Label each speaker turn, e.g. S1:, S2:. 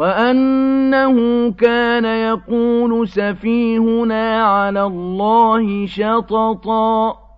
S1: وَأَنَّهُ كَانَ يَقُولُ سَفِيهُنَا عَلَى اللَّهِ شَطَطًا